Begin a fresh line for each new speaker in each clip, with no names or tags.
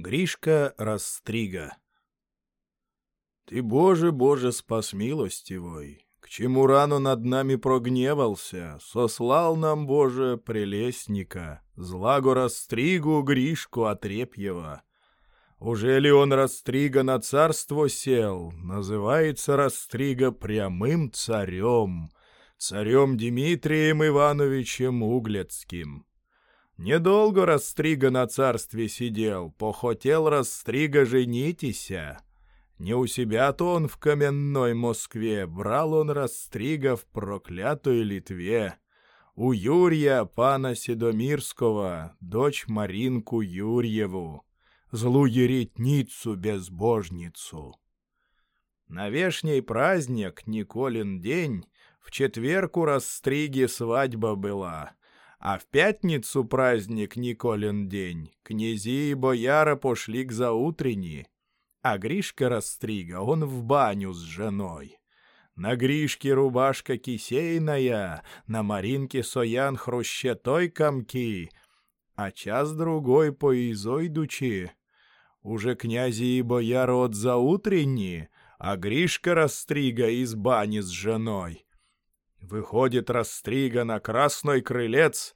Гришка Растрига Ты, Боже, Боже, спас милостивой, К чему рану над нами прогневался, Сослал нам, Боже, прелестника, Злагу Растригу Гришку Отрепьева. Уже ли он Растрига на царство сел, Называется Растрига прямым царем, Царем Дмитрием Ивановичем Углецким. Недолго Растрига на царстве сидел, похотел Растрига женитися. Не у себя-то он в каменной Москве, брал он Растрига в проклятой Литве. У Юрия, пана Седомирского, дочь Маринку Юрьеву, злую еретницу безбожницу. На вешний праздник, Николин день, в четверг у Растриги свадьба была — а в пятницу праздник Николин день. Князи и бояра пошли к заутренни. А Гришка Растрига, он в баню с женой. На Гришке рубашка кисейная, на Маринке соян хрущетой комки, а час-другой по изойдучи. Уже князи и бояра от заутренни, а Гришка Растрига из бани с женой. Выходит Растрига на красной крылец,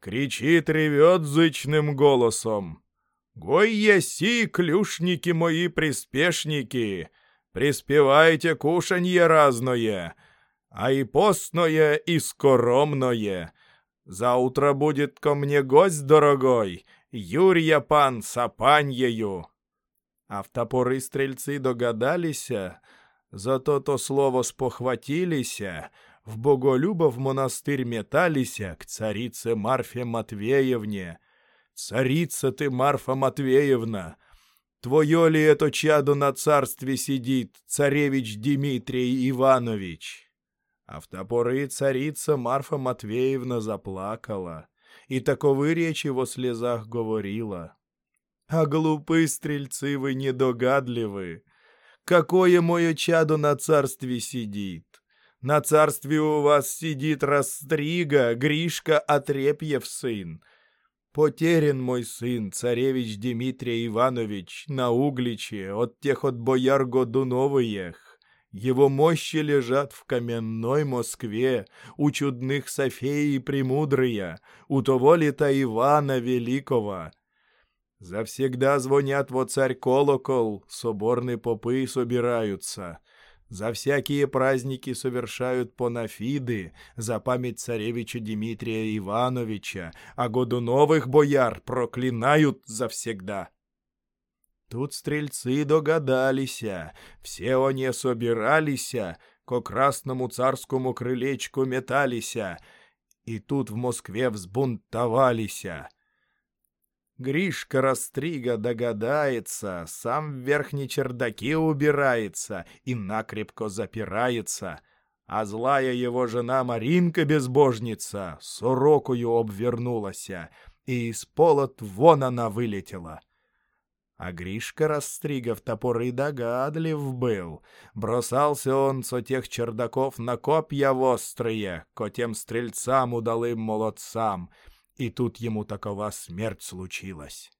кричит, ревет зычным голосом. «Гой еси, клюшники мои приспешники, приспевайте кушанье разное, а и постное, и скоромное. Заутро будет ко мне гость дорогой, Юрья пан сапаньею». А в топоры стрельцы догадалися, зато то слово спохватилися, в Боголюбов монастырь металися к царице Марфе Матвеевне. Царица ты, Марфа Матвеевна! Твое ли это чадо на царстве сидит, царевич Дмитрий Иванович? А в топоры царица Марфа Матвеевна заплакала, и таковы речи во слезах говорила. А глупые стрельцы вы недогадливы! Какое мое чадо на царстве сидит? На царстве у вас сидит Растрига, Гришка Отрепьев сын. Потерян мой сын, царевич Дмитрий Иванович, на Угличе, от тех от бояр Годуновых. Его мощи лежат в каменной Москве, у чудных Софеи Премудрые, у того лета Ивана Великого. Завсегда звонят во царь колокол, соборные попы собираются — за всякие праздники совершают понафиды, за память царевича Дмитрия Ивановича, а году новых бояр проклинают завсегда. Тут стрельцы догадались, все они собирались, ко красному царскому крылечку метались, и тут в Москве взбунтовались. Гришка Растрига догадается, сам в верхней чердаке убирается и накрепко запирается, а злая его жена Маринка-безбожница сурокую обвернулась, и из пола вон она вылетела. А Гришка Растрига в топоры догадлив был. Бросался он со тех чердаков на копья острые, ко тем стрельцам удалым молодцам — и тут ему такова смерть случилась.